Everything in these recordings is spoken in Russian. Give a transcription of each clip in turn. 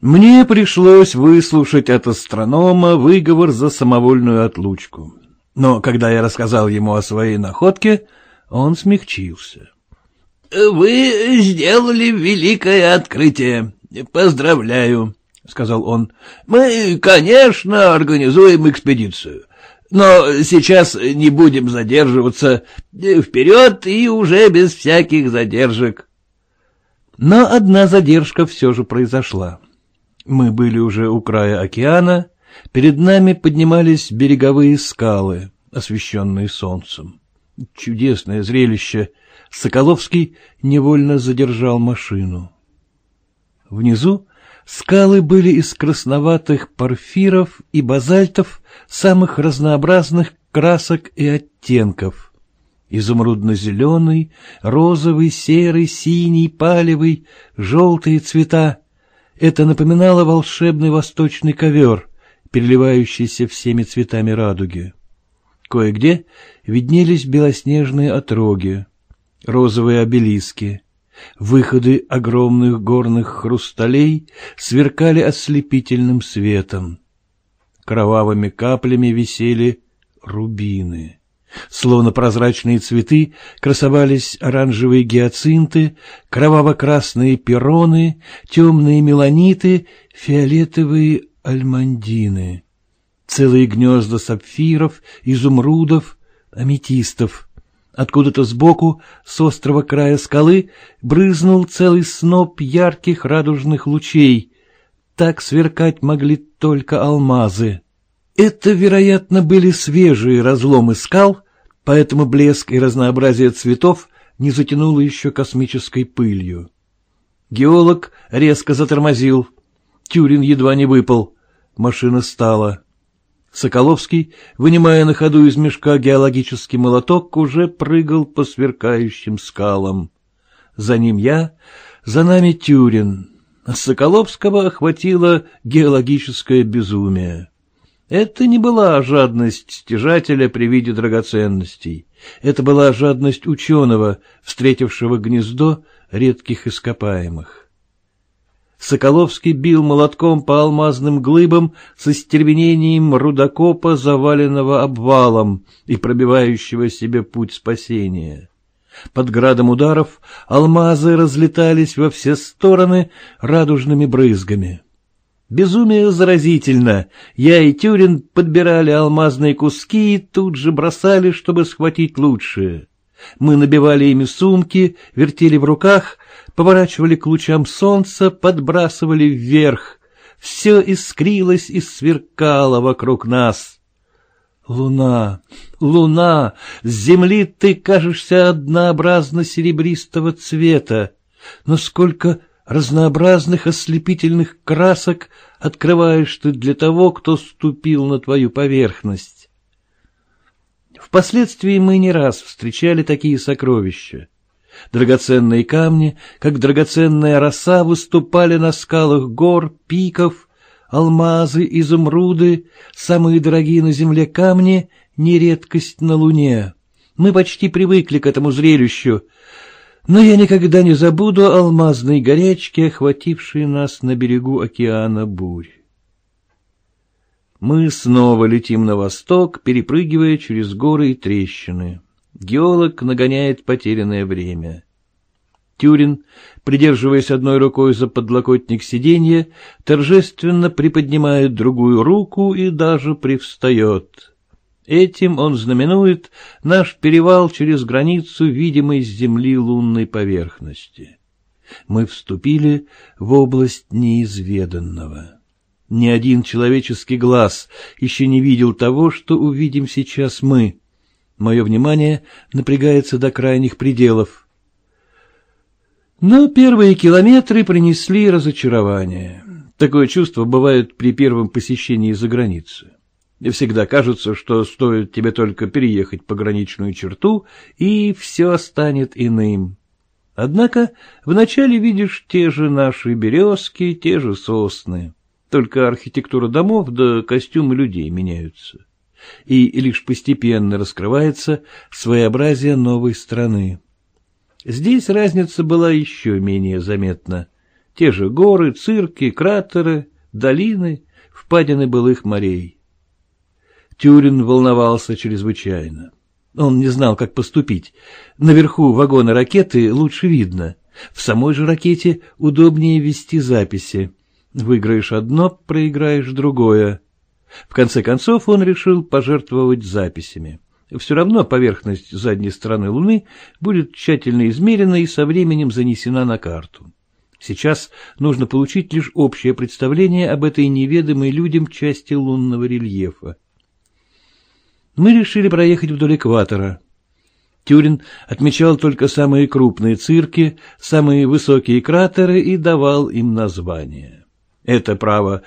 Мне пришлось выслушать от астронома выговор за самовольную отлучку. Но когда я рассказал ему о своей находке, он смягчился. — Вы сделали великое открытие. Поздравляю, — сказал он. — Мы, конечно, организуем экспедицию. Но сейчас не будем задерживаться. Вперед и уже без всяких задержек. Но одна задержка все же произошла. Мы были уже у края океана, перед нами поднимались береговые скалы, освещенные солнцем. Чудесное зрелище. Соколовский невольно задержал машину. Внизу скалы были из красноватых порфиров и базальтов самых разнообразных красок и оттенков. Изумрудно-зеленый, розовый, серый, синий, палевый, желтые цвета это напоминало волшебный восточный ковер, переливающийся всеми цветами радуги. Кое-где виднелись белоснежные отроги, розовые обелиски. Выходы огромных горных хрусталей сверкали ослепительным светом. Кровавыми каплями висели рубины. Словно прозрачные цветы красовались оранжевые гиацинты, кроваво-красные пероны, темные меланиты, фиолетовые альмандины. Целые гнезда сапфиров, изумрудов, аметистов. Откуда-то сбоку, с острого края скалы, брызнул целый сноп ярких радужных лучей. Так сверкать могли только алмазы. Это, вероятно, были свежие разломы скал, поэтому блеск и разнообразие цветов не затянуло еще космической пылью. Геолог резко затормозил. Тюрин едва не выпал. Машина стала. Соколовский, вынимая на ходу из мешка геологический молоток, уже прыгал по сверкающим скалам. За ним я, за нами Тюрин. Соколовского охватило геологическое безумие. Это не была жадность стяжателя при виде драгоценностей. Это была жадность ученого, встретившего гнездо редких ископаемых. Соколовский бил молотком по алмазным глыбам со стервенением рудокопа, заваленного обвалом и пробивающего себе путь спасения. Под градом ударов алмазы разлетались во все стороны радужными брызгами. Безумие заразительно. Я и Тюрин подбирали алмазные куски и тут же бросали, чтобы схватить лучшие. Мы набивали ими сумки, вертели в руках, поворачивали к лучам солнца, подбрасывали вверх. Все искрилось и сверкало вокруг нас. Луна, луна, с земли ты кажешься однообразно серебристого цвета, но сколько разнообразных ослепительных красок открываешь ты для того, кто ступил на твою поверхность. Впоследствии мы не раз встречали такие сокровища. Драгоценные камни, как драгоценная роса, выступали на скалах гор, пиков, алмазы, изумруды, самые дорогие на земле камни — не редкость на луне. Мы почти привыкли к этому зрелищу, но я никогда не забуду алмазной горячки, охватившей нас на берегу океана бурь. Мы снова летим на восток, перепрыгивая через горы и трещины. Геолог нагоняет потерянное время. Тюрин, придерживаясь одной рукой за подлокотник сиденья, торжественно приподнимает другую руку и даже привстает. Этим он знаменует наш перевал через границу видимой с земли лунной поверхности. Мы вступили в область неизведанного. Ни один человеческий глаз еще не видел того, что увидим сейчас мы. Мое внимание напрягается до крайних пределов. Но первые километры принесли разочарование. Такое чувство бывает при первом посещении за границей. И всегда кажется, что стоит тебе только переехать пограничную черту, и все станет иным. Однако вначале видишь те же наши березки, те же сосны. Только архитектура домов да костюмы людей меняются. и лишь постепенно раскрывается своеобразие новой страны. Здесь разница была еще менее заметна. Те же горы, цирки, кратеры, долины, впадины былых морей. Тюрин волновался чрезвычайно. Он не знал, как поступить. Наверху вагона ракеты лучше видно. В самой же ракете удобнее вести записи. Выиграешь одно, проиграешь другое. В конце концов он решил пожертвовать записями. Все равно поверхность задней стороны Луны будет тщательно измерена и со временем занесена на карту. Сейчас нужно получить лишь общее представление об этой неведомой людям части лунного рельефа. Мы решили проехать вдоль экватора. Тюрин отмечал только самые крупные цирки, самые высокие кратеры и давал им названия. Это право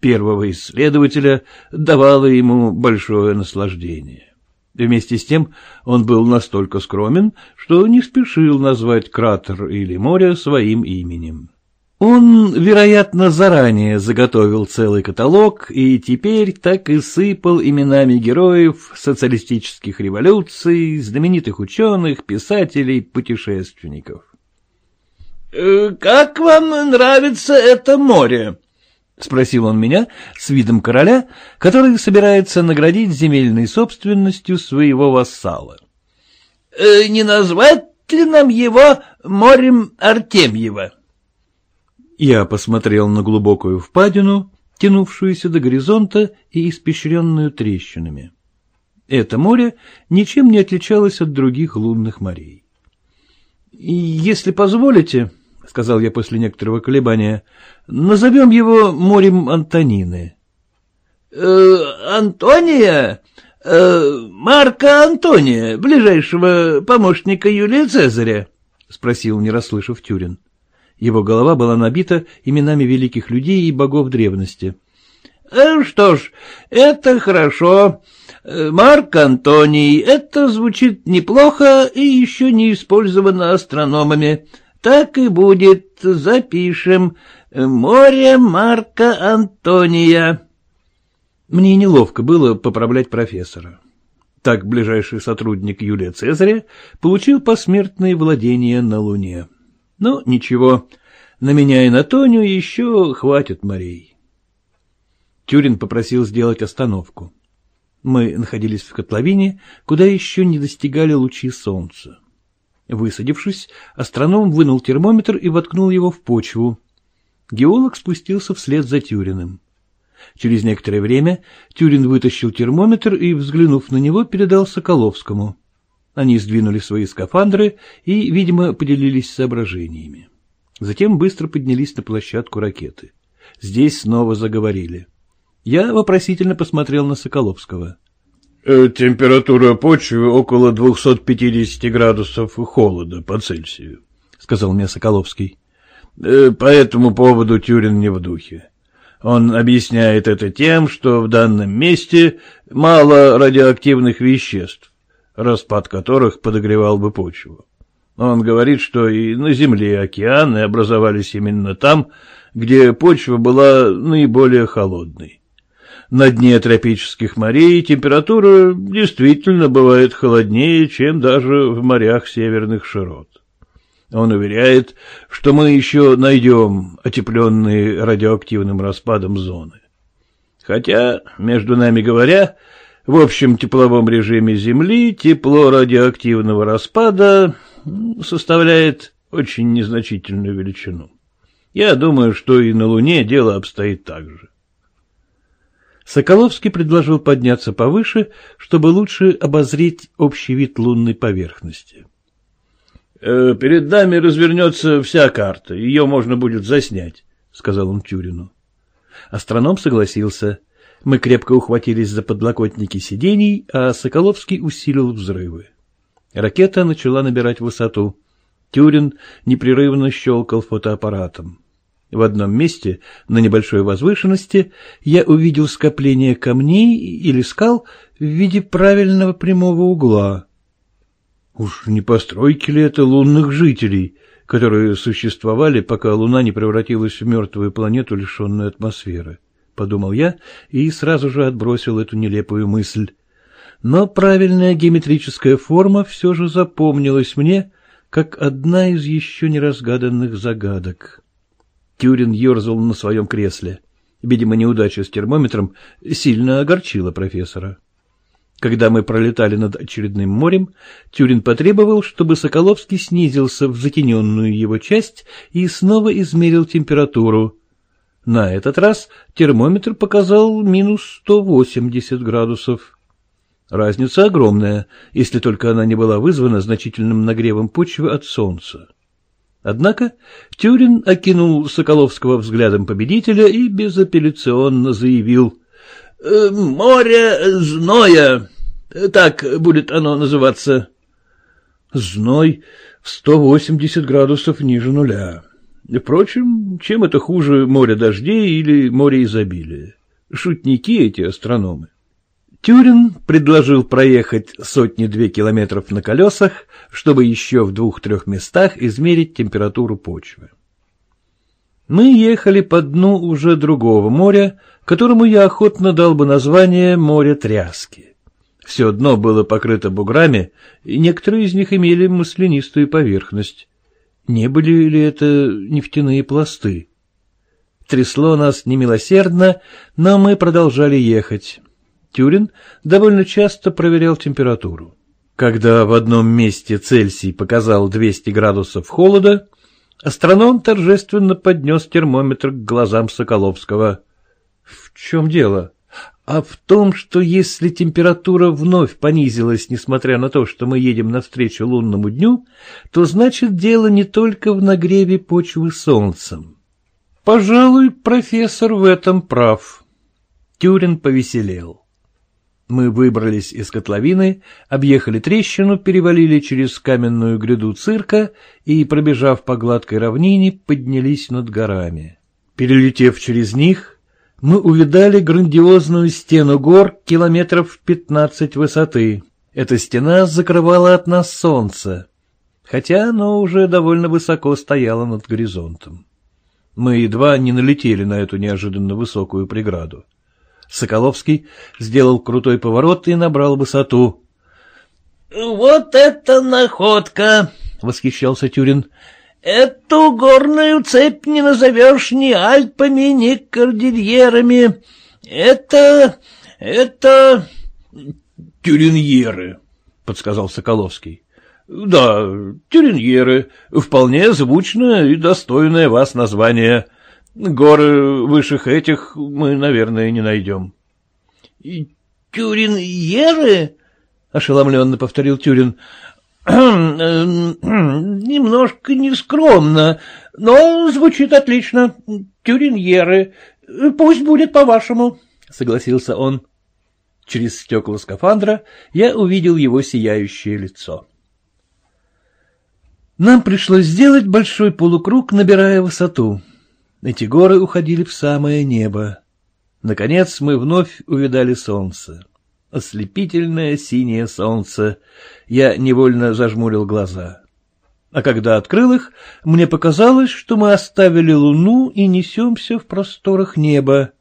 первого исследователя давало ему большое наслаждение. Вместе с тем он был настолько скромен, что не спешил назвать кратер или море своим именем. Он, вероятно, заранее заготовил целый каталог и теперь так и сыпал именами героев социалистических революций, знаменитых ученых, писателей, путешественников. «Э, «Как вам нравится это море?» — спросил он меня с видом короля, который собирается наградить земельной собственностью своего вассала. «Э, «Не назвать ли нам его морем Артемьева?» Я посмотрел на глубокую впадину, тянувшуюся до горизонта и испещренную трещинами. Это море ничем не отличалось от других лунных морей. «Если позволите», — сказал я после некоторого колебания, — «назовем его морем Антонины». «Э, «Антония? Э, Марка Антония, ближайшего помощника Юлия Цезаря?» — спросил, не расслышав Тюрин. Его голова была набита именами великих людей и богов древности. «Э, — Что ж, это хорошо. Э, Марк Антоний, это звучит неплохо и еще не использовано астрономами. Так и будет, запишем. Море Марка Антония. Мне неловко было поправлять профессора. Так ближайший сотрудник Юлия Цезаря получил посмертные владения на Луне. Ну, ничего, на меня и на Тоню еще хватит морей. Тюрин попросил сделать остановку. Мы находились в котловине, куда еще не достигали лучи солнца. Высадившись, астроном вынул термометр и воткнул его в почву. Геолог спустился вслед за Тюриным. Через некоторое время Тюрин вытащил термометр и, взглянув на него, передал Соколовскому. Они сдвинули свои скафандры и, видимо, поделились соображениями. Затем быстро поднялись на площадку ракеты. Здесь снова заговорили. Я вопросительно посмотрел на Соколовского. Э, «Температура почвы около 250 градусов холода по Цельсию», — сказал мне Соколовский. «Э, «По этому поводу Тюрин не в духе. Он объясняет это тем, что в данном месте мало радиоактивных веществ, распад которых подогревал бы почву. Он говорит, что и на Земле океаны образовались именно там, где почва была наиболее холодной. На дне тропических морей температура действительно бывает холоднее, чем даже в морях северных широт. Он уверяет, что мы еще найдем отепленные радиоактивным распадом зоны. Хотя, между нами говоря, в общем тепловом режиме Земли тепло радиоактивного распада составляет очень незначительную величину. Я думаю, что и на Луне дело обстоит так же. Соколовский предложил подняться повыше, чтобы лучше обозреть общий вид лунной поверхности. «Э, — Перед нами развернется вся карта, ее можно будет заснять, — сказал он Тюрину. Астроном согласился. Мы крепко ухватились за подлокотники сидений, а Соколовский усилил взрывы. Ракета начала набирать высоту. Тюрин непрерывно щелкал фотоаппаратом. В одном месте, на небольшой возвышенности, я увидел скопление камней или скал в виде правильного прямого угла. Уж не постройки ли это лунных жителей, которые существовали, пока Луна не превратилась в мертвую планету, лишенную атмосферы? подумал я и сразу же отбросил эту нелепую мысль. Но правильная геометрическая форма все же запомнилась мне, как одна из еще неразгаданных загадок. Тюрин ерзал на своем кресле. Видимо, неудача с термометром сильно огорчила профессора. Когда мы пролетали над очередным морем, Тюрин потребовал, чтобы Соколовский снизился в затененную его часть и снова измерил температуру. На этот раз термометр показал минус 180 градусов. Разница огромная, если только она не была вызвана значительным нагревом почвы от солнца. Однако Тюрин окинул Соколовского взглядом победителя и безапелляционно заявил «Э, «Море зноя, так будет оно называться». «Зной в сто восемьдесят градусов ниже нуля. Впрочем, чем это хуже море дождей или море изобилия? Шутники эти астрономы». Тюрин предложил проехать сотни-две километров на колесах, чтобы еще в двух-трех местах измерить температуру почвы. Мы ехали по дну уже другого моря, которому я охотно дал бы название «море тряски». Все дно было покрыто буграми, и некоторые из них имели маслянистую поверхность. Не были ли это нефтяные пласты? Трясло нас немилосердно, но мы продолжали ехать. Тюрин довольно часто проверял температуру. Когда в одном месте Цельсий показал 200 градусов холода, астроном торжественно поднес термометр к глазам Соколовского. — В чем дело? А в том, что если температура вновь понизилась, несмотря на то, что мы едем навстречу лунному дню, то значит дело не только в нагреве почвы солнцем. Пожалуй, профессор в этом прав. Тюрин повеселел. Мы выбрались из котловины, объехали трещину, перевалили через каменную гряду цирка и, пробежав по гладкой равнине, поднялись над горами. Перелетев через них, мы увидали грандиозную стену гор километров пятнадцать высоты. Эта стена закрывала от нас солнце, хотя оно уже довольно высоко стояло над горизонтом. Мы едва не налетели на эту неожиданно высокую преграду. Соколовский сделал крутой поворот и набрал высоту. — Вот это находка! — восхищался Тюрин. — Эту горную цепь не назовешь ни Альпами, ни Кордильерами. Это... это... — Тюриньеры, — подсказал Соколовский. — Да, Тюриньеры. Вполне звучное и достойное вас название. — Горы высших этих мы, наверное, не найдем. — Тюрин-еры? — ошеломленно повторил Тюрин. Немножко нескромно, но звучит отлично. Тюриньеры. Пусть будет по-вашему, — согласился он. Через стекла скафандра я увидел его сияющее лицо. Нам пришлось сделать большой полукруг, набирая высоту. Эти горы уходили в самое небо. Наконец мы вновь увидали солнце. Ослепительное синее солнце. Я невольно зажмурил глаза. А когда открыл их, мне показалось, что мы оставили луну и несемся в просторах неба.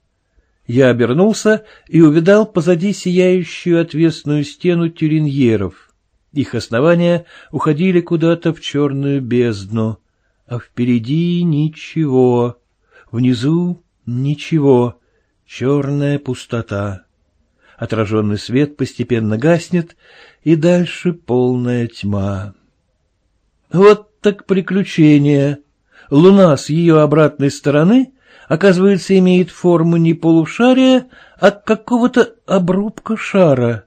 Я обернулся и увидал позади сияющую отвесную стену тюриньеров. Их основания уходили куда-то в черную бездну, а впереди ничего. Внизу ничего, черная пустота. Отраженный свет постепенно гаснет, и дальше полная тьма. Вот так приключение. Луна с ее обратной стороны, оказывается, имеет форму не полушария, а какого-то обрубка шара.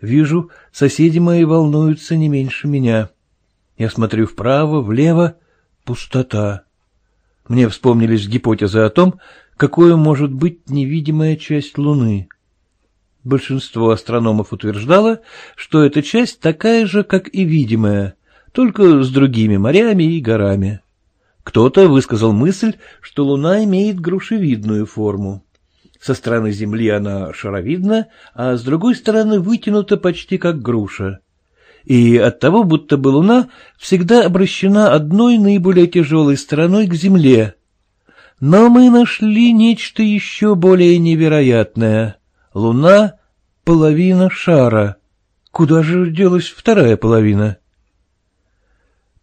Вижу, соседи мои волнуются не меньше меня. Я смотрю вправо, влево — пустота. Мне вспомнились гипотезы о том, какой может быть невидимая часть Луны. Большинство астрономов утверждало, что эта часть такая же, как и видимая, только с другими морями и горами. Кто-то высказал мысль, что Луна имеет грушевидную форму. Со стороны Земли она шаровидна, а с другой стороны вытянута почти как груша и оттого будто бы Луна всегда обращена одной наиболее тяжелой стороной к Земле. Но мы нашли нечто еще более невероятное. Луна — половина шара. Куда же делась вторая половина?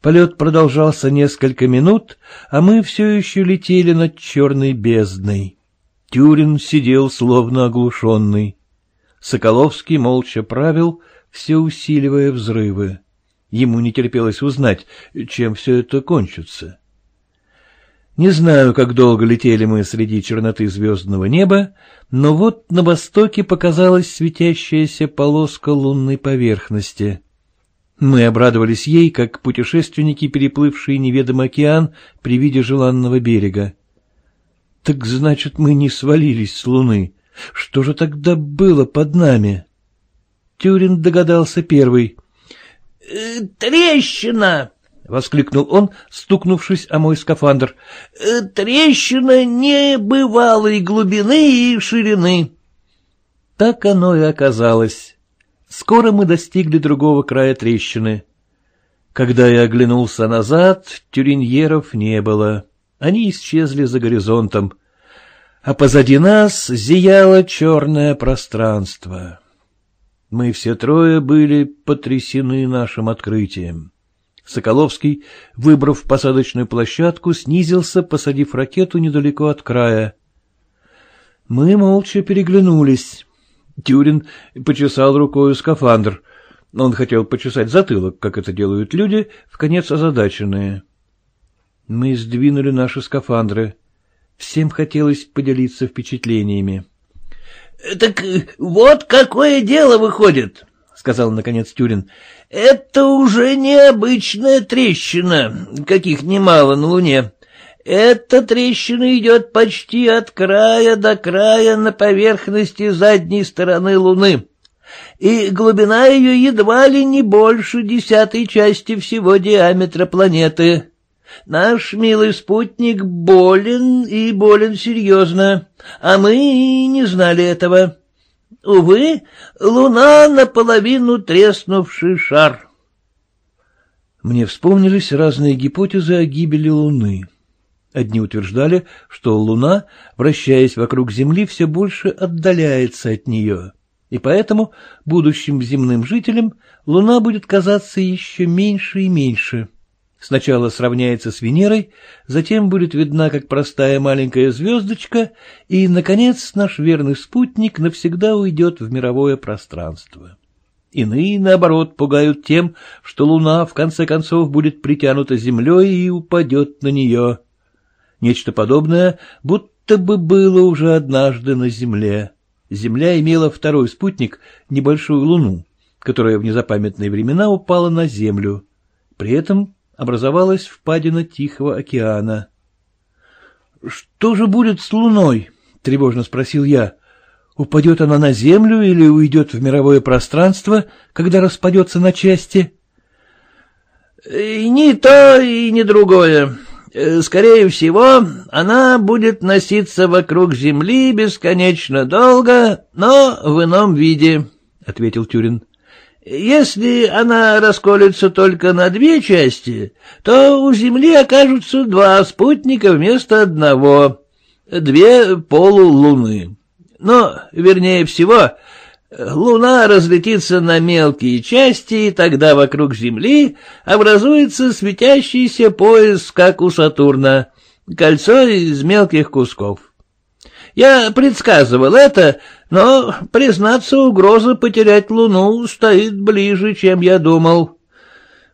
Полет продолжался несколько минут, а мы все еще летели над черной бездной. Тюрин сидел словно оглушенный. Соколовский молча правил, все усиливая взрывы. Ему не терпелось узнать, чем все это кончится. Не знаю, как долго летели мы среди черноты звездного неба, но вот на востоке показалась светящаяся полоска лунной поверхности. Мы обрадовались ей, как путешественники, переплывшие неведомый океан при виде желанного берега. Так значит, мы не свалились с луны. Что же тогда было под нами? Тюрин догадался первый. «Э, — Трещина! — воскликнул он, стукнувшись о мой скафандр. «Э, — Трещина небывалой глубины и ширины. Так оно и оказалось. Скоро мы достигли другого края трещины. Когда я оглянулся назад, тюриньеров не было. Они исчезли за горизонтом, а позади нас зияло черное пространство. Мы все трое были потрясены нашим открытием. Соколовский, выбрав посадочную площадку, снизился, посадив ракету недалеко от края. Мы молча переглянулись. Тюрин почесал рукою скафандр. Он хотел почесать затылок, как это делают люди, в конец озадаченные. Мы сдвинули наши скафандры. Всем хотелось поделиться впечатлениями. — Так вот какое дело выходит, — сказал наконец Тюрин. — Это уже необычная трещина, каких немало на Луне. Эта трещина идет почти от края до края на поверхности задней стороны Луны, и глубина ее едва ли не больше десятой части всего диаметра планеты. Наш милый спутник болен и болен серьезно, а мы не знали этого. Увы, луна наполовину треснувший шар. Мне вспомнились разные гипотезы о гибели Луны. Одни утверждали, что Луна, вращаясь вокруг Земли, все больше отдаляется от нее, и поэтому будущим земным жителям Луна будет казаться еще меньше и меньше. Сначала сравняется с Венерой, затем будет видна как простая маленькая звездочка, и, наконец, наш верный спутник навсегда уйдет в мировое пространство. Иные, наоборот, пугают тем, что Луна, в конце концов, будет притянута Землей и упадет на нее. Нечто подобное будто бы было уже однажды на Земле. Земля имела второй спутник, небольшую Луну, которая в незапамятные времена упала на Землю. При этом образовалась впадина Тихого океана. — Что же будет с Луной? — тревожно спросил я. — Упадет она на Землю или уйдет в мировое пространство, когда распадется на части? — Ни то и ни другое. Скорее всего, она будет носиться вокруг Земли бесконечно долго, но в ином виде, — ответил Тюрин. Если она расколется только на две части, то у Земли окажутся два спутника вместо одного, две полулуны. Но, вернее всего, Луна разлетится на мелкие части, и тогда вокруг Земли образуется светящийся пояс, как у Сатурна, кольцо из мелких кусков. Я предсказывал это, но, признаться, угроза потерять Луну стоит ближе, чем я думал.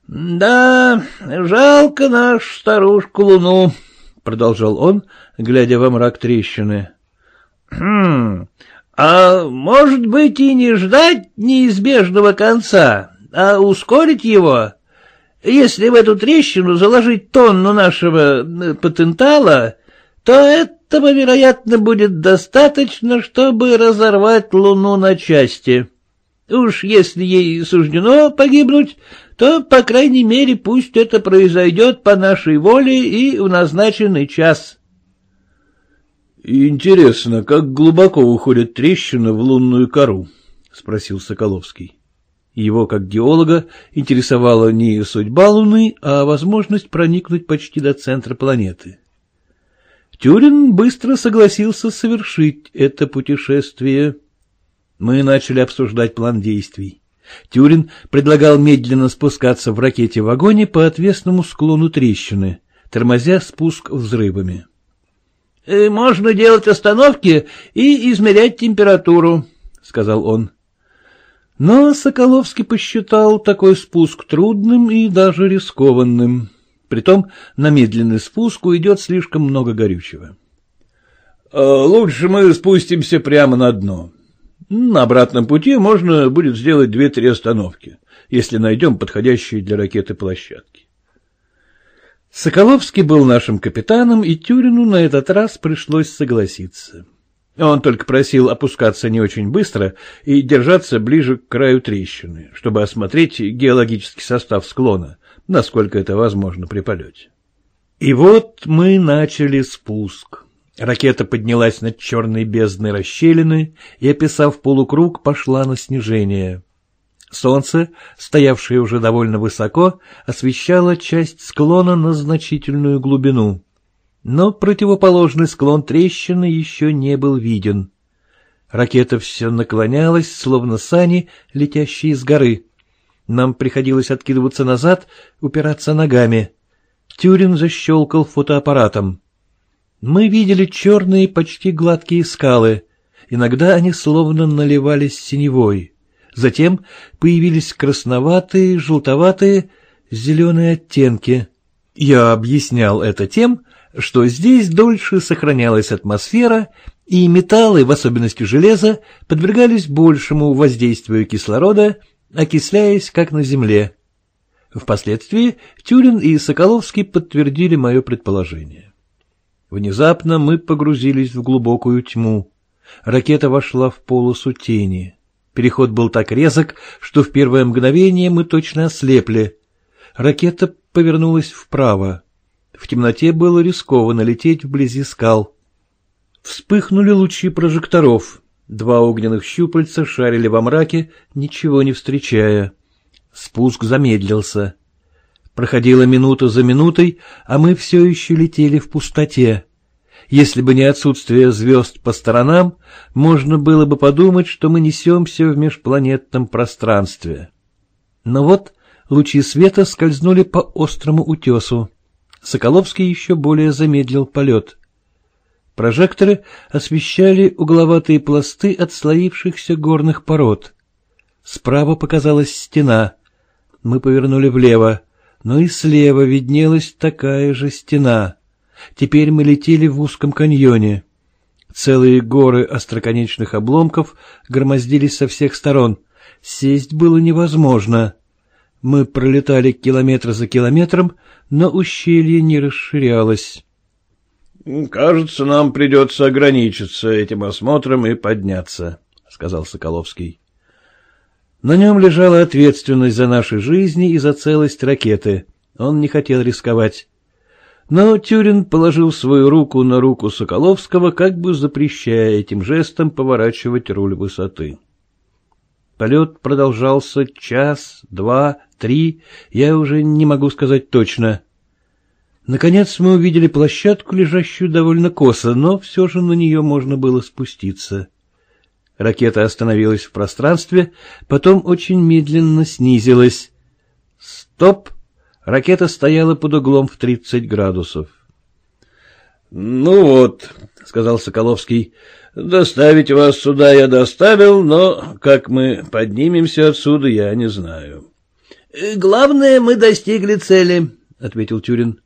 Да, жалко наш старушку Луну, — продолжал он, глядя во мрак трещины. Хм, а может быть и не ждать неизбежного конца, а ускорить его? Если в эту трещину заложить тонну нашего э, потенциала, то это этого, вероятно, будет достаточно, чтобы разорвать Луну на части. Уж если ей суждено погибнуть, то, по крайней мере, пусть это произойдет по нашей воле и в назначенный час. — Интересно, как глубоко уходит трещина в лунную кору? — спросил Соколовский. Его, как геолога, интересовала не судьба Луны, а возможность проникнуть почти до центра планеты. Тюрин быстро согласился совершить это путешествие. Мы начали обсуждать план действий. Тюрин предлагал медленно спускаться в ракете-вагоне по отвесному склону трещины, тормозя спуск взрывами. «Э, — Можно делать остановки и измерять температуру, — сказал он. Но Соколовский посчитал такой спуск трудным и даже рискованным. Притом на медленный спуск уйдет слишком много горючего. «А — Лучше мы спустимся прямо на дно. На обратном пути можно будет сделать две-три остановки, если найдем подходящие для ракеты площадки. Соколовский был нашим капитаном, и Тюрину на этот раз пришлось согласиться. Он только просил опускаться не очень быстро и держаться ближе к краю трещины, чтобы осмотреть геологический состав склона, насколько это возможно при полете. И вот мы начали спуск. Ракета поднялась над черной бездной расщелины и, описав полукруг, пошла на снижение. Солнце, стоявшее уже довольно высоко, освещало часть склона на значительную глубину. Но противоположный склон трещины еще не был виден. Ракета все наклонялась, словно сани, летящие с горы. Нам приходилось откидываться назад, упираться ногами. Тюрин защелкал фотоаппаратом. Мы видели черные, почти гладкие скалы. Иногда они словно наливались синевой. Затем появились красноватые, желтоватые, зеленые оттенки. Я объяснял это тем, что здесь дольше сохранялась атмосфера, и металлы, в особенности железо, подвергались большему воздействию кислорода, окисляясь, как на Земле. Впоследствии Тюрин и Соколовский подтвердили мое предположение. Внезапно мы погрузились в глубокую тьму. Ракета вошла в полосу тени. Переход был так резок, что в первое мгновение мы точно ослепли. Ракета повернулась вправо. В темноте было рискованно лететь вблизи скал. Вспыхнули лучи прожекторов. Два огненных щупальца шарили во мраке, ничего не встречая. Спуск замедлился. Проходила минута за минутой, а мы все еще летели в пустоте. Если бы не отсутствие звезд по сторонам, можно было бы подумать, что мы несемся в межпланетном пространстве. Но вот лучи света скользнули по острому утесу. Соколовский еще более замедлил полет. Прожекторы освещали угловатые пласты отслоившихся горных пород. Справа показалась стена. Мы повернули влево но и слева виднелась такая же стена. Теперь мы летели в узком каньоне. Целые горы остроконечных обломков громоздились со всех сторон. Сесть было невозможно. Мы пролетали километр за километром, но ущелье не расширялось. — Кажется, нам придется ограничиться этим осмотром и подняться, — сказал Соколовский. На нем лежала ответственность за наши жизни и за целость ракеты. Он не хотел рисковать. Но Тюрин положил свою руку на руку Соколовского, как бы запрещая этим жестом поворачивать руль высоты. Полет продолжался час, два, три, я уже не могу сказать точно. Наконец мы увидели площадку, лежащую довольно косо, но все же на нее можно было спуститься. Ракета остановилась в пространстве, потом очень медленно снизилась. Стоп! Ракета стояла под углом в тридцать градусов. — Ну вот, — сказал Соколовский, — доставить вас сюда я доставил, но как мы поднимемся отсюда, я не знаю. — Главное, мы достигли цели, — ответил Тюрин.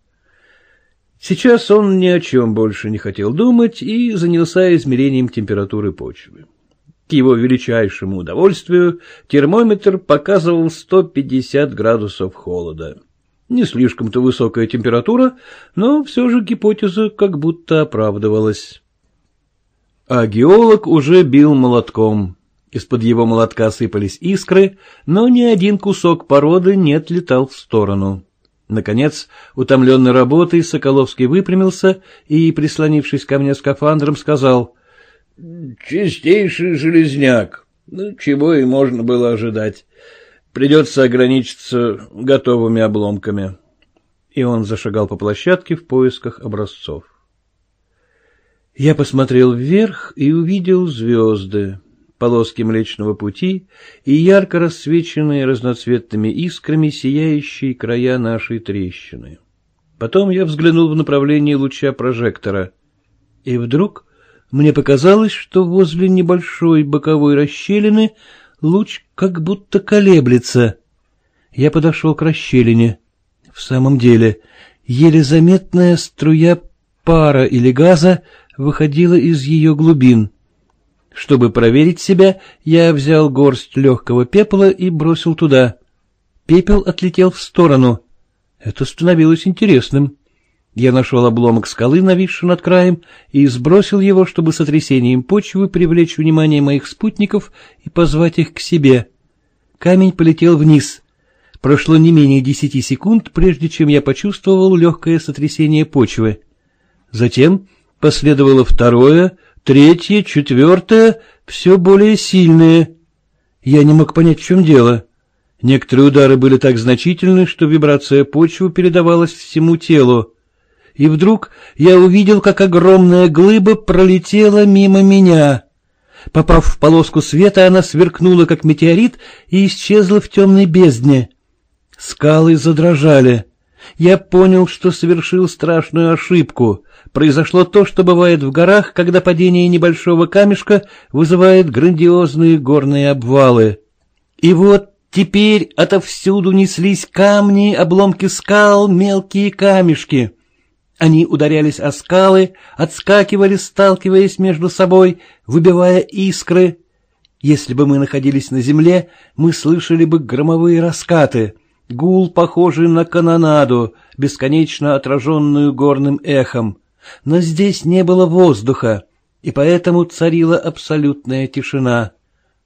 Сейчас он ни о чем больше не хотел думать и занялся измерением температуры почвы. К его величайшему удовольствию термометр показывал 150 градусов холода. Не слишком-то высокая температура, но все же гипотеза как будто оправдывалась. А геолог уже бил молотком. Из-под его молотка сыпались искры, но ни один кусок породы не отлетал в сторону. Наконец, утомленный работой, Соколовский выпрямился и, прислонившись ко мне скафандром, сказал — Чистейший железняк. Ну, чего и можно было ожидать. Придется ограничиться готовыми обломками. И он зашагал по площадке в поисках образцов. Я посмотрел вверх и увидел звезды, полоски Млечного Пути и ярко рассвеченные разноцветными искрами сияющие края нашей трещины. Потом я взглянул в направлении луча прожектора, и вдруг мне показалось, что возле небольшой боковой расщелины луч как будто колеблется. Я подошел к расщелине. В самом деле, еле заметная струя пара или газа выходила из ее глубин. Чтобы проверить себя, я взял горсть легкого пепла и бросил туда. Пепел отлетел в сторону. Это становилось интересным. Я нашел обломок скалы, нависший над краем, и сбросил его, чтобы сотрясением почвы привлечь внимание моих спутников и позвать их к себе. Камень полетел вниз. Прошло не менее десяти секунд, прежде чем я почувствовал легкое сотрясение почвы. Затем последовало второе, третье, четвертое, все более сильное. Я не мог понять, в чем дело. Некоторые удары были так значительны, что вибрация почвы передавалась всему телу. И вдруг я увидел, как огромная глыба пролетела мимо меня. Попав в полоску света, она сверкнула, как метеорит, и исчезла в темной бездне. Скалы задрожали. Я понял, что совершил страшную ошибку. Произошло то, что бывает в горах, когда падение небольшого камешка вызывает грандиозные горные обвалы. И вот теперь отовсюду неслись камни, обломки скал, мелкие камешки. Они ударялись о скалы, отскакивали, сталкиваясь между собой, выбивая искры. Если бы мы находились на земле, мы слышали бы громовые раскаты — Гул, похожий на канонаду, бесконечно отраженную горным эхом. Но здесь не было воздуха, и поэтому царила абсолютная тишина.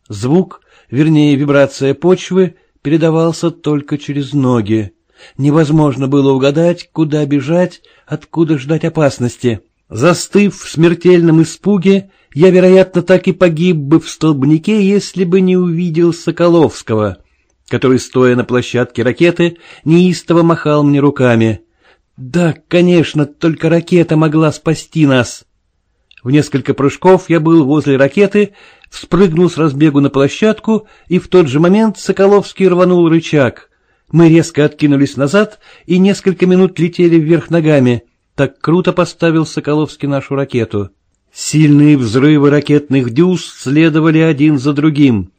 Звук, вернее вибрация почвы, передавался только через ноги. Невозможно было угадать, куда бежать, откуда ждать опасности. Застыв в смертельном испуге, я, вероятно, так и погиб бы в столбнике, если бы не увидел Соколовского — который, стоя на площадке ракеты, неистово махал мне руками. Да, конечно, только ракета могла спасти нас. В несколько прыжков я был возле ракеты, спрыгнул с разбегу на площадку, и в тот же момент Соколовский рванул рычаг. Мы резко откинулись назад и несколько минут летели вверх ногами. Так круто поставил Соколовский нашу ракету. Сильные взрывы ракетных дюз следовали один за другим.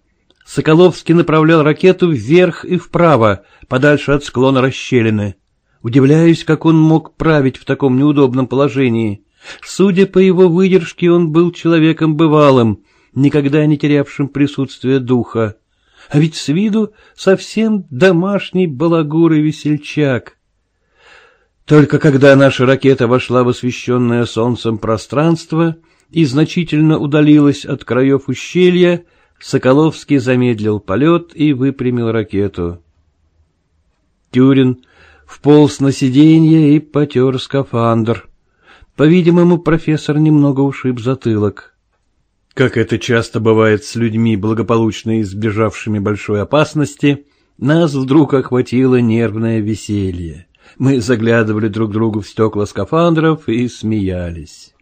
Соколовский направлял ракету вверх и вправо, подальше от склона расщелины. Удивляюсь, как он мог править в таком неудобном положении. Судя по его выдержке, он был человеком бывалым, никогда не терявшим присутствие духа. А ведь с виду совсем домашний балагур и весельчак. Только когда наша ракета вошла в освещенное солнцем пространство и значительно удалилась от краев ущелья, Соколовский замедлил полет и выпрямил ракету. Тюрин вполз на сиденье и потер скафандр. По-видимому, профессор немного ушиб затылок. Как это часто бывает с людьми, благополучно избежавшими большой опасности, нас вдруг охватило нервное веселье. Мы заглядывали друг другу в стекла скафандров и смеялись.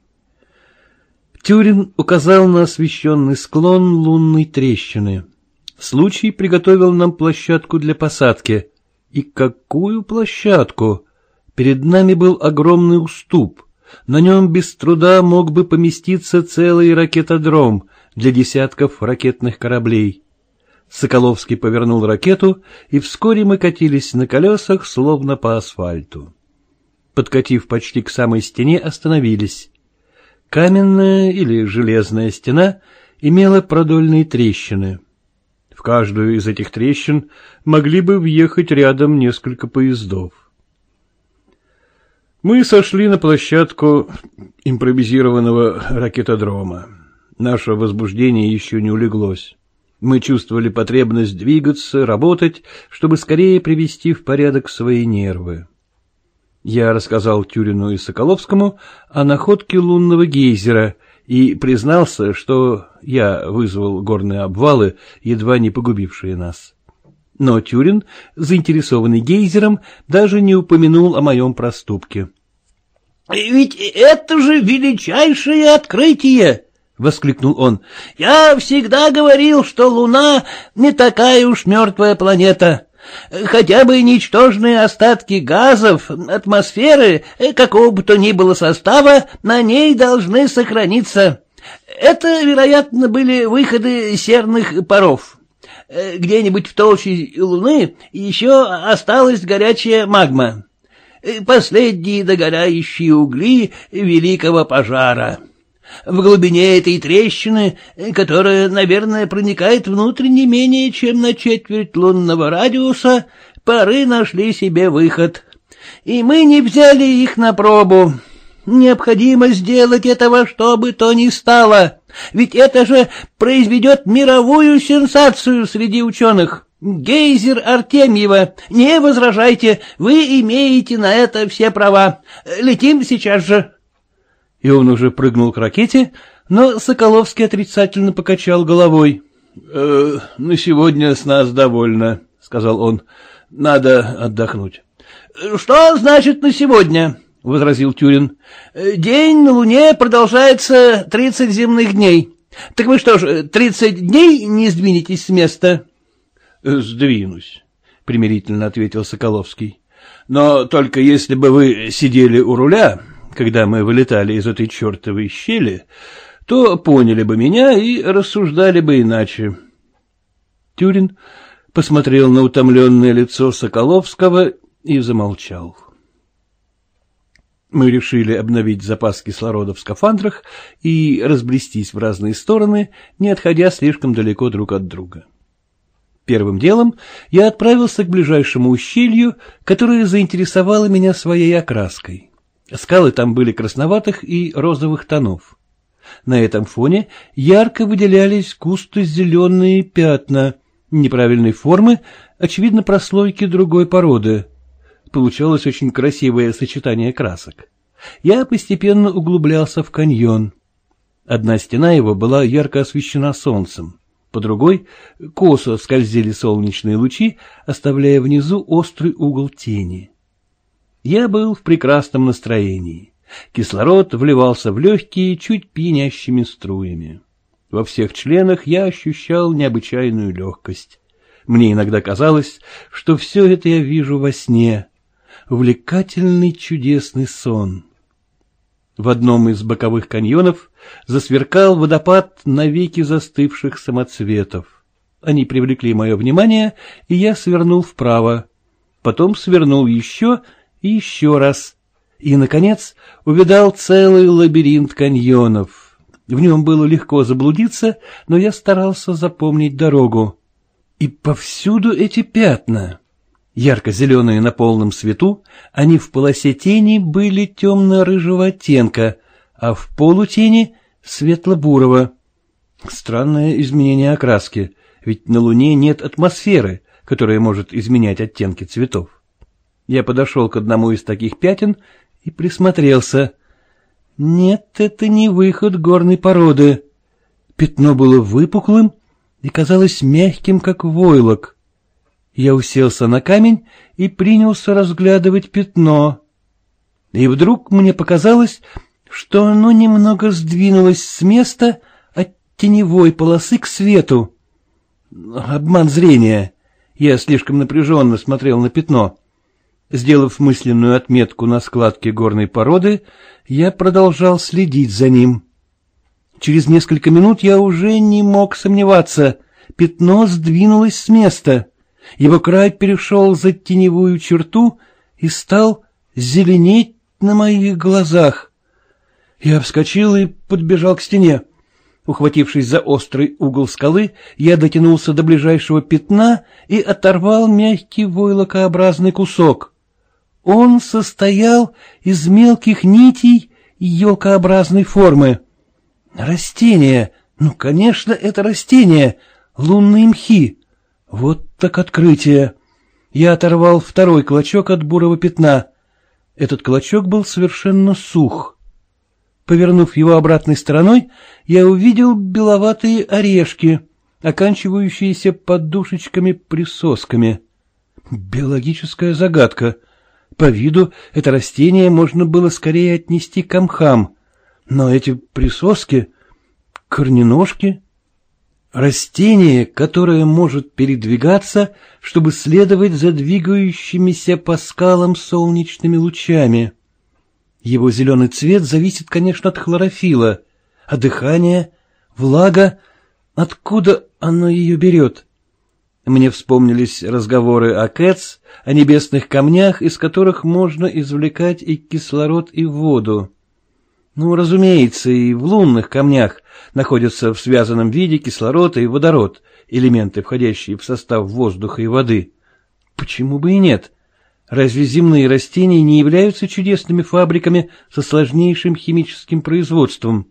Тюрин указал на освещенный склон лунной трещины. Случай приготовил нам площадку для посадки. И какую площадку? Перед нами был огромный уступ. На нем без труда мог бы поместиться целый ракетодром для десятков ракетных кораблей. Соколовский повернул ракету, и вскоре мы катились на колесах, словно по асфальту. Подкатив почти к самой стене, остановились. Каменная или железная стена имела продольные трещины. В каждую из этих трещин могли бы въехать рядом несколько поездов. Мы сошли на площадку импровизированного ракетодрома. Наше возбуждение еще не улеглось. Мы чувствовали потребность двигаться, работать, чтобы скорее привести в порядок свои нервы. Я рассказал Тюрину и Соколовскому о находке лунного гейзера и признался, что я вызвал горные обвалы, едва не погубившие нас. Но Тюрин, заинтересованный гейзером, даже не упомянул о моем проступке. — Ведь это же величайшее открытие! — воскликнул он. — Я всегда говорил, что Луна не такая уж мертвая планета. Хотя бы ничтожные остатки газов, атмосферы, какого бы то ни было состава, на ней должны сохраниться. Это, вероятно, были выходы серных паров. Где-нибудь в толще Луны еще осталась горячая магма. Последние догорающие угли великого пожара. В глубине этой трещины, которая, наверное, проникает внутрь не менее чем на четверть лунного радиуса, пары нашли себе выход. И мы не взяли их на пробу. Необходимо сделать этого, что бы то ни стало, ведь это же произведет мировую сенсацию среди ученых. Гейзер Артемьева, не возражайте, вы имеете на это все права. Летим сейчас же и он уже прыгнул к ракете, но Соколовский отрицательно покачал головой. «Э, — На сегодня с нас довольно, — сказал он. — Надо отдохнуть. — Что значит на сегодня? — возразил Тюрин. — День на Луне продолжается тридцать земных дней. Так вы что ж, тридцать дней не сдвинетесь с места? — Сдвинусь, — примирительно ответил Соколовский. — Но только если бы вы сидели у руля, когда мы вылетали из этой чертовой щели, то поняли бы меня и рассуждали бы иначе. Тюрин посмотрел на утомленное лицо Соколовского и замолчал. Мы решили обновить запас кислорода в скафандрах и разбрестись в разные стороны, не отходя слишком далеко друг от друга. Первым делом я отправился к ближайшему ущелью, которое заинтересовало меня своей окраской. Скалы там были красноватых и розовых тонов. На этом фоне ярко выделялись густо-зеленые пятна неправильной формы, очевидно, прослойки другой породы. Получалось очень красивое сочетание красок. Я постепенно углублялся в каньон. Одна стена его была ярко освещена солнцем, по другой косо скользили солнечные лучи, оставляя внизу острый угол тени. Я был в прекрасном настроении. Кислород вливался в легкие чуть пьянящими струями. Во всех членах я ощущал необычайную легкость. Мне иногда казалось, что все это я вижу во сне. Увлекательный чудесный сон. В одном из боковых каньонов засверкал водопад навеки застывших самоцветов. Они привлекли мое внимание, и я свернул вправо. Потом свернул еще и еще раз. И, наконец, увидал целый лабиринт каньонов. В нем было легко заблудиться, но я старался запомнить дорогу. И повсюду эти пятна. Ярко-зеленые на полном свету, они в полосе тени были темно-рыжего оттенка, а в полутени — светло-бурого. Странное изменение окраски, ведь на Луне нет атмосферы, которая может изменять оттенки цветов. Я подошел к одному из таких пятен и присмотрелся. Нет, это не выход горной породы. Пятно было выпуклым и казалось мягким, как войлок. Я уселся на камень и принялся разглядывать пятно. И вдруг мне показалось, что оно немного сдвинулось с места от теневой полосы к свету. Обман зрения. Я слишком напряженно смотрел на пятно. Сделав мысленную отметку на складке горной породы, я продолжал следить за ним. Через несколько минут я уже не мог сомневаться. Пятно сдвинулось с места. Его край перешел за теневую черту и стал зеленеть на моих глазах. Я вскочил и подбежал к стене. Ухватившись за острый угол скалы, я дотянулся до ближайшего пятна и оторвал мягкий войлокообразный кусок. Он состоял из мелких нитей елкообразной формы. Растение, ну, конечно, это растение, лунные мхи. Вот так открытие. Я оторвал второй клочок от бурого пятна. Этот клочок был совершенно сух. Повернув его обратной стороной, я увидел беловатые орешки, оканчивающиеся подушечками-присосками. Биологическая загадка — По виду это растение можно было скорее отнести к мхам, но эти присоски, корненожки... Растение, которое может передвигаться, чтобы следовать за двигающимися по скалам солнечными лучами. Его зеленый цвет зависит, конечно, от хлорофила, а дыхание, влага, откуда оно ее берет? Мне вспомнились разговоры о Кэтс, о небесных камнях, из которых можно извлекать и кислород, и воду. Ну, разумеется, и в лунных камнях находятся в связанном виде кислород и водород, элементы, входящие в состав воздуха и воды. Почему бы и нет? Разве земные растения не являются чудесными фабриками со сложнейшим химическим производством?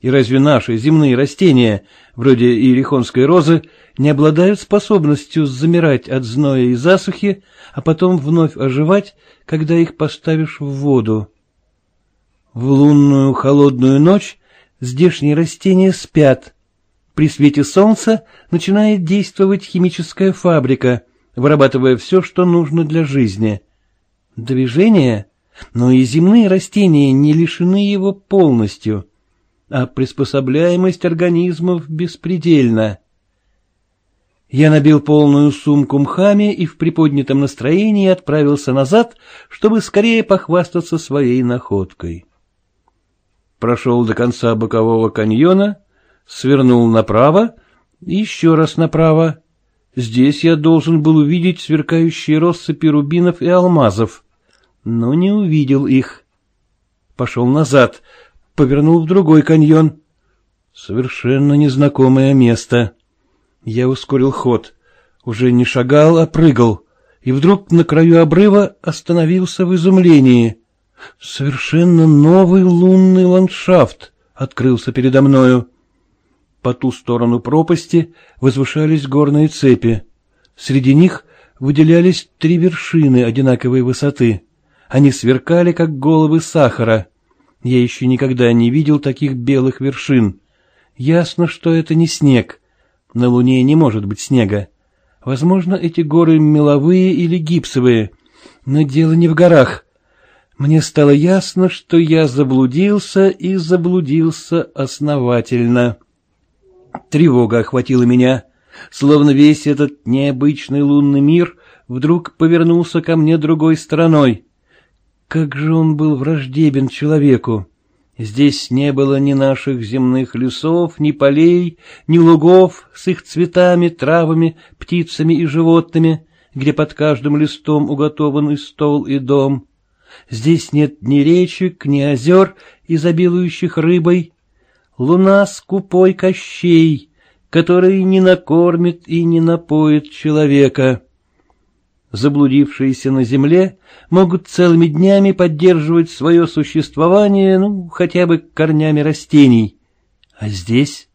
И разве наши земные растения, вроде иерихонской розы, не обладают способностью замирать от зноя и засухи, а потом вновь оживать, когда их поставишь в воду? В лунную холодную ночь здешние растения спят. При свете солнца начинает действовать химическая фабрика, вырабатывая все, что нужно для жизни. Движение, но и земные растения не лишены его полностью, а приспособляемость организмов беспредельна. Я набил полную сумку мхами и в приподнятом настроении отправился назад, чтобы скорее похвастаться своей находкой прошел до конца бокового каньона, свернул направо еще раз направо. Здесь я должен был увидеть сверкающие россыпи рубинов и алмазов, но не увидел их. Пошел назад, повернул в другой каньон. Совершенно незнакомое место. Я ускорил ход, уже не шагал, а прыгал, и вдруг на краю обрыва остановился в изумлении. Совершенно новый лунный ландшафт открылся передо мною. По ту сторону пропасти возвышались горные цепи. Среди них выделялись три вершины одинаковой высоты. Они сверкали, как головы сахара. Я еще никогда не видел таких белых вершин. Ясно, что это не снег. На Луне не может быть снега. Возможно, эти горы меловые или гипсовые. Но дело не в горах. Мне стало ясно, что я заблудился и заблудился основательно. Тревога охватила меня, словно весь этот необычный лунный мир вдруг повернулся ко мне другой стороной. Как же он был враждебен человеку! Здесь не было ни наших земных лесов, ни полей, ни лугов с их цветами, травами, птицами и животными, где под каждым листом уготован и стол, и дом. Здесь нет ни речек, ни озер, изобилующих рыбой. Луна скупой кощей, который не накормит и не напоит человека. Заблудившиеся на земле могут целыми днями поддерживать свое существование, ну, хотя бы корнями растений. А здесь,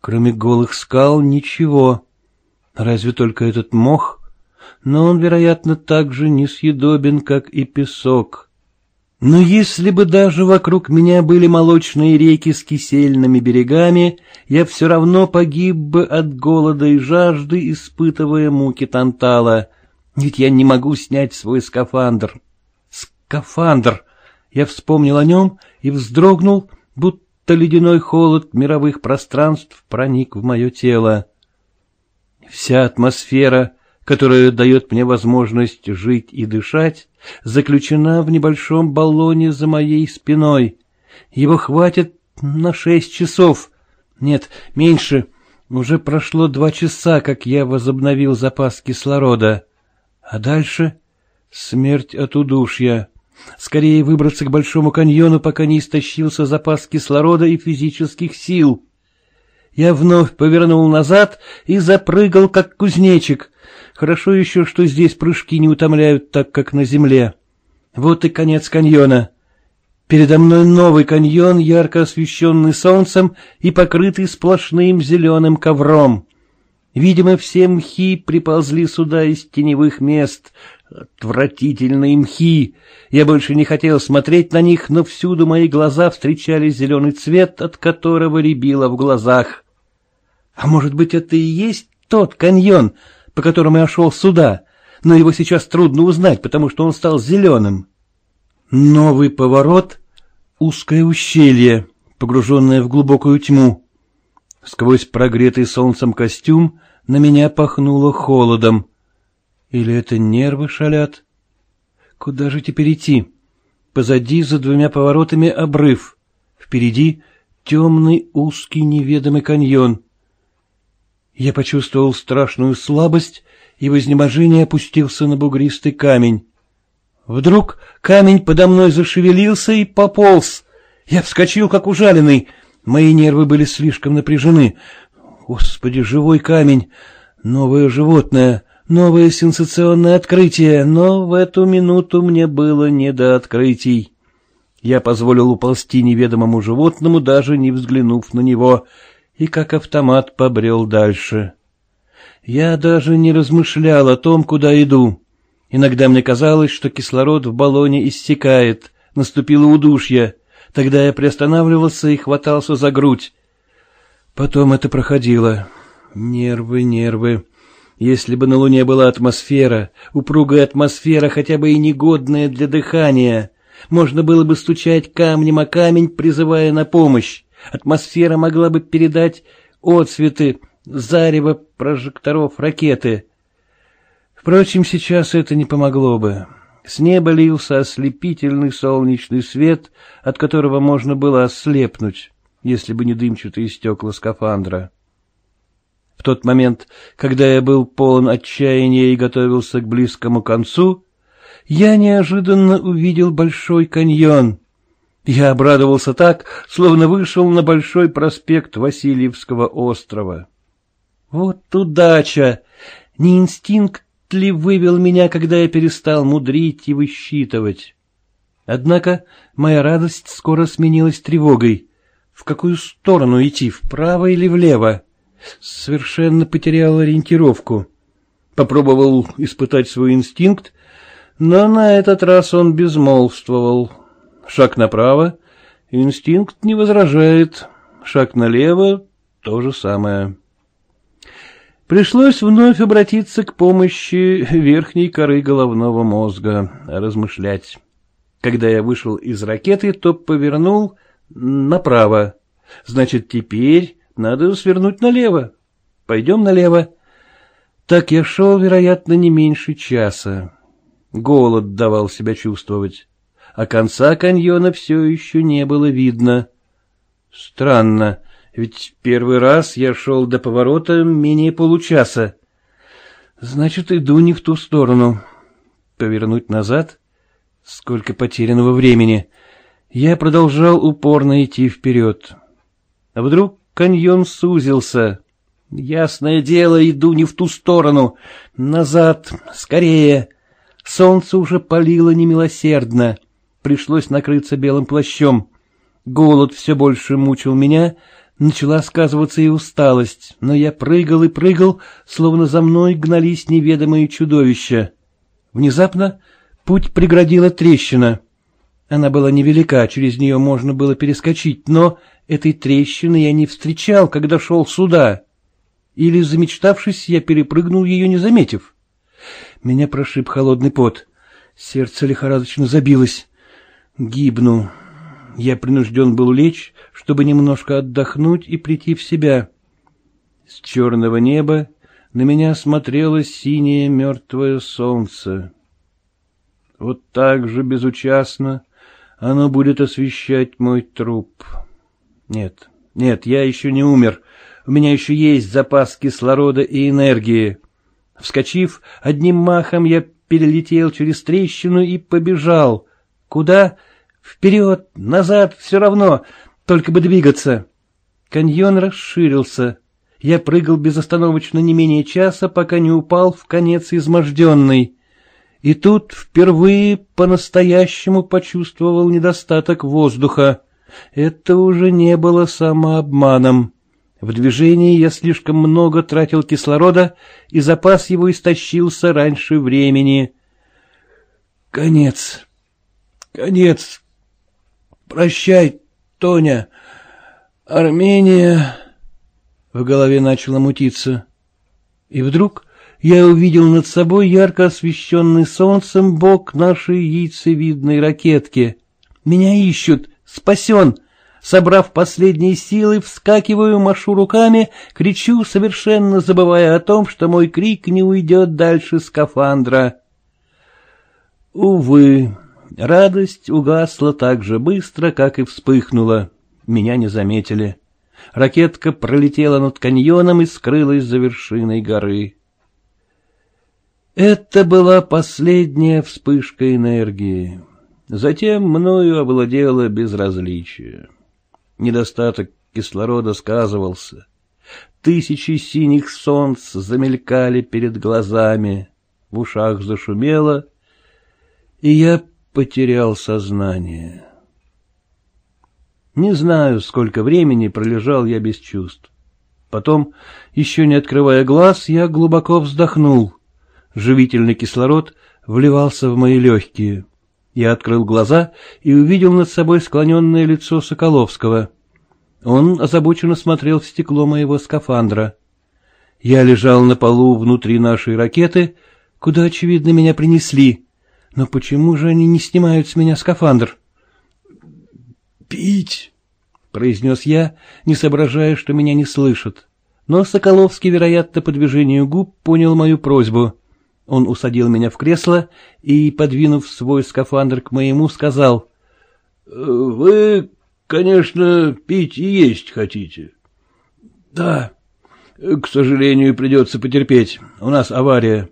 кроме голых скал, ничего. Разве только этот мох — но он, вероятно, так же несъедобен, как и песок. Но если бы даже вокруг меня были молочные реки с кисельными берегами, я все равно погиб бы от голода и жажды, испытывая муки Тантала. Ведь я не могу снять свой скафандр. Скафандр! Я вспомнил о нем и вздрогнул, будто ледяной холод мировых пространств проник в мое тело. Вся атмосфера которая дает мне возможность жить и дышать, заключена в небольшом баллоне за моей спиной. Его хватит на шесть часов. Нет, меньше. Уже прошло два часа, как я возобновил запас кислорода. А дальше смерть от удушья. Скорее выбраться к Большому каньону, пока не истощился запас кислорода и физических сил. Я вновь повернул назад и запрыгал, как кузнечик. Хорошо еще, что здесь прыжки не утомляют так, как на земле. Вот и конец каньона. Передо мной новый каньон, ярко освещенный солнцем и покрытый сплошным зеленым ковром. Видимо, все мхи приползли сюда из теневых мест. Отвратительные мхи. Я больше не хотел смотреть на них, но всюду мои глаза встречали зеленый цвет, от которого рябило в глазах. А может быть, это и есть тот каньон, по которому я шел сюда, но его сейчас трудно узнать, потому что он стал зеленым. Новый поворот — узкое ущелье, погруженное в глубокую тьму. Сквозь прогретый солнцем костюм на меня пахнуло холодом. Или это нервы шалят? Куда же теперь идти? Позади, за двумя поворотами, обрыв. Впереди темный узкий неведомый каньон. Я почувствовал страшную слабость и в изнеможении опустился на бугристый камень. Вдруг камень подо мной зашевелился и пополз. Я вскочил, как ужаленный. Мои нервы были слишком напряжены. Господи, живой камень, новое животное, новое сенсационное открытие, но в эту минуту мне было не до открытий. Я позволил уползти неведомому животному, даже не взглянув на него, и как автомат побрел дальше. Я даже не размышлял о том, куда иду. Иногда мне казалось, что кислород в баллоне иссякает, наступило удушье. Тогда я приостанавливался и хватался за грудь. Потом это проходило. Нервы, нервы. Если бы на Луне была атмосфера, упругая атмосфера, хотя бы и негодная для дыхания, можно было бы стучать камнем о камень, призывая на помощь. Атмосфера могла бы передать отцветы, зарево прожекторов ракеты. Впрочем, сейчас это не помогло бы. С неба лился ослепительный солнечный свет, от которого можно было ослепнуть, если бы не дымчатые стекла скафандра. В тот момент, когда я был полон отчаяния и готовился к близкому концу, я неожиданно увидел большой каньон. Я обрадовался так, словно вышел на большой проспект Васильевского острова. Вот удача! Не инстинкт ли вывел меня, когда я перестал мудрить и высчитывать? Однако моя радость скоро сменилась тревогой. В какую сторону идти, вправо или влево? Совершенно потерял ориентировку. Попробовал испытать свой инстинкт, но на этот раз он безмолвствовал. Шаг направо — инстинкт не возражает, шаг налево — то же самое. Пришлось вновь обратиться к помощи верхней коры головного мозга, размышлять. Когда я вышел из ракеты, то повернул направо. Значит, теперь надо свернуть налево. Пойдем налево. Так я шел, вероятно, не меньше часа. Голод давал себя чувствовать, а конца каньона все еще не было видно. Странно, ведь первый раз я шел до поворота менее получаса. Значит, иду не в ту сторону. Повернуть назад? Сколько потерянного времени. Я продолжал упорно идти вперед. А вдруг каньон сузился. Ясное дело, иду не в ту сторону. Назад, скорее. Солнце уже палило немилосердно. Пришлось накрыться белым плащом. Голод все больше мучил меня, Начала сказываться и усталость, но я прыгал и прыгал, словно за мной гнались неведомые чудовища. Внезапно путь преградила трещина. Она была невелика, через нее можно было перескочить, но этой трещины я не встречал, когда шел сюда. Или, замечтавшись, я перепрыгнул ее, не заметив. Меня прошиб холодный пот. Сердце лихорадочно забилось. Гибну. Я принужден был лечь, чтобы немножко отдохнуть и прийти в себя. С черного неба на меня смотрело синее мертвое солнце. Вот так же безучастно оно будет освещать мой труп. Нет, нет, я еще не умер. У меня еще есть запас кислорода и энергии. Вскочив, одним махом я перелетел через трещину и побежал. Куда? Вперед, назад, все равно, только бы двигаться. Каньон расширился. Я прыгал безостановочно не менее часа, пока не упал в конец изможденный. И тут впервые по-настоящему почувствовал недостаток воздуха. Это уже не было самообманом. В движении я слишком много тратил кислорода, и запас его истощился раньше времени. Конец. Конец. Прощай, Тоня, Армения... В голове начало мутиться. И вдруг я увидел над собой ярко освещенный солнцем бок нашей яйцевидной ракетки. Меня ищут, спасен. Собрав последние силы, вскакиваю, машу руками, кричу, совершенно забывая о том, что мой крик не уйдет дальше скафандра. Увы, радость угасла так же быстро, как и вспыхнула. Меня не заметили. Ракетка пролетела над каньоном и скрылась за вершиной горы. Это была последняя вспышка энергии. Затем мною овладело безразличие. Недостаток кислорода сказывался. Тысячи синих солнц замелькали перед глазами, в ушах зашумело, и я потерял сознание. Не знаю, сколько времени пролежал я без чувств. Потом, еще не открывая глаз, я глубоко вздохнул. Живительный кислород вливался в мои легкие. Я открыл глаза и увидел над собой склоненное лицо Соколовского. Он озабоченно смотрел в стекло моего скафандра. Я лежал на полу внутри нашей ракеты, куда, очевидно, меня принесли. Но почему же они не снимают с меня скафандр? «Пить!» — произнес я, не соображая, что меня не слышат. Но Соколовский, вероятно, по движению губ понял мою просьбу. Он усадил меня в кресло и, подвинув свой скафандр к моему, сказал. — Вы, конечно, пить и есть хотите. — Да. К сожалению, придется потерпеть. У нас авария.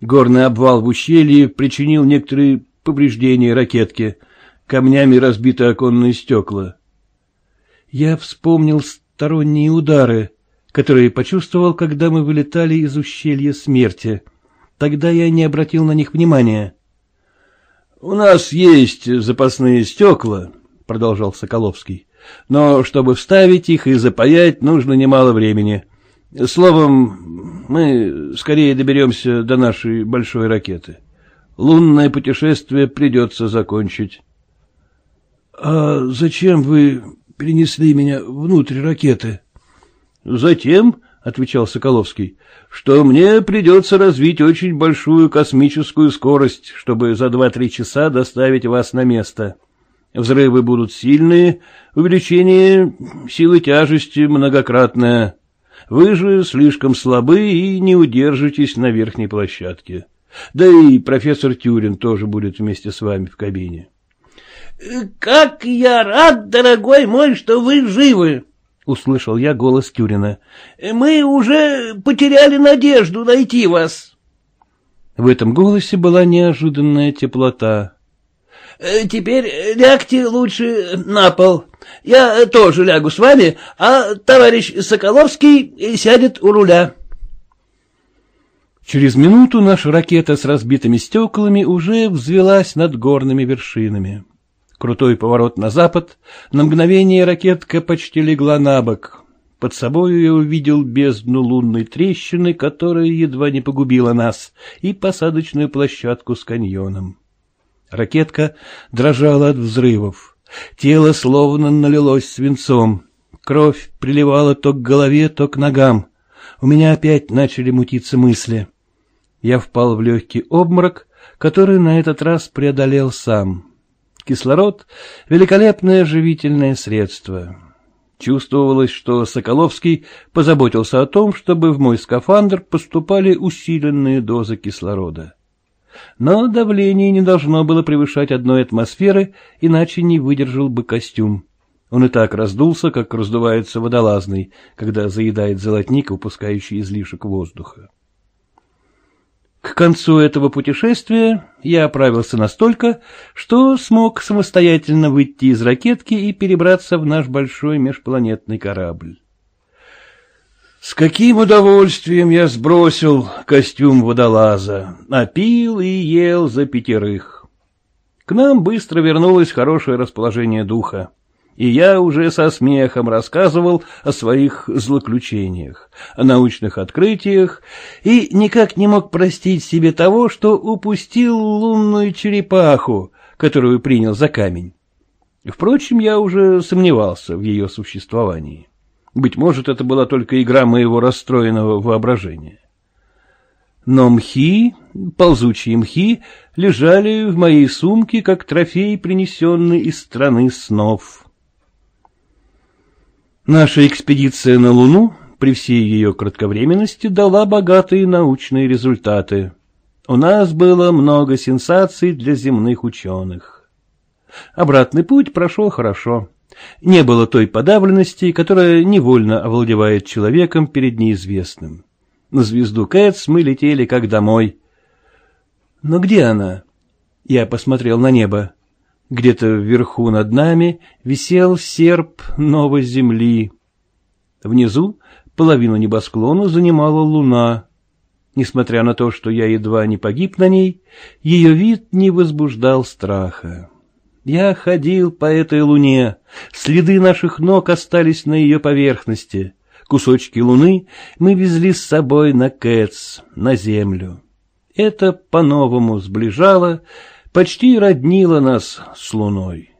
Горный обвал в ущелье причинил некоторые повреждения ракетке. Камнями разбиты оконные стекла. Я вспомнил сторонние удары, которые почувствовал, когда мы вылетали из ущелья смерти — Тогда я не обратил на них внимания. — У нас есть запасные стекла, — продолжал Соколовский, — но чтобы вставить их и запаять, нужно немало времени. Словом, мы скорее доберемся до нашей большой ракеты. Лунное путешествие придется закончить. — А зачем вы перенесли меня внутрь ракеты? — Затем, — отвечал Соколовский, — что мне придется развить очень большую космическую скорость, чтобы за два-три часа доставить вас на место. Взрывы будут сильные, увеличение силы тяжести многократное. Вы же слишком слабы и не удержитесь на верхней площадке. Да и профессор Тюрин тоже будет вместе с вами в кабине. — Как я рад, дорогой мой, что вы живы! услышал я голос Тюрина. — Мы уже потеряли надежду найти вас. В этом голосе была неожиданная теплота. Э, — Теперь лягте лучше на пол. Я тоже лягу с вами, а товарищ Соколовский сядет у руля. Через минуту наша ракета с разбитыми стеклами уже взвелась над горными вершинами. Крутой поворот на запад, на мгновение ракетка почти легла на бок. Под собою я увидел бездну лунной трещины, которая едва не погубила нас, и посадочную площадку с каньоном. Ракетка дрожала от взрывов. Тело словно налилось свинцом. Кровь приливала то к голове, то к ногам. У меня опять начали мутиться мысли. Я впал в легкий обморок, который на этот раз преодолел сам. Кислород — великолепное живительное средство. Чувствовалось, что Соколовский позаботился о том, чтобы в мой скафандр поступали усиленные дозы кислорода. Но давление не должно было превышать одной атмосферы, иначе не выдержал бы костюм. Он и так раздулся, как раздувается водолазный, когда заедает золотник, выпускающий излишек воздуха. К концу этого путешествия я оправился настолько, что смог самостоятельно выйти из ракетки и перебраться в наш большой межпланетный корабль. С каким удовольствием я сбросил костюм водолаза, опил и ел за пятерых. К нам быстро вернулось хорошее расположение духа и я уже со смехом рассказывал о своих злоключениях, о научных открытиях, и никак не мог простить себе того, что упустил лунную черепаху, которую принял за камень. Впрочем, я уже сомневался в ее существовании. Быть может, это была только игра моего расстроенного воображения. Но мхи, ползучие мхи, лежали в моей сумке, как трофей, принесенный из страны снов. Наша экспедиция на Луну при всей ее кратковременности дала богатые научные результаты. У нас было много сенсаций для земных ученых. Обратный путь прошел хорошо. Не было той подавленности, которая невольно овладевает человеком перед неизвестным. На звезду Кэтс мы летели как домой. Но где она? Я посмотрел на небо. Где-то вверху над нами висел серп новой земли. Внизу половину небосклона занимала луна. Несмотря на то, что я едва не погиб на ней, ее вид не возбуждал страха. Я ходил по этой луне, следы наших ног остались на ее поверхности. Кусочки луны мы везли с собой на Кэтс, на землю. Это по-новому сближало, почти роднило нас с луной.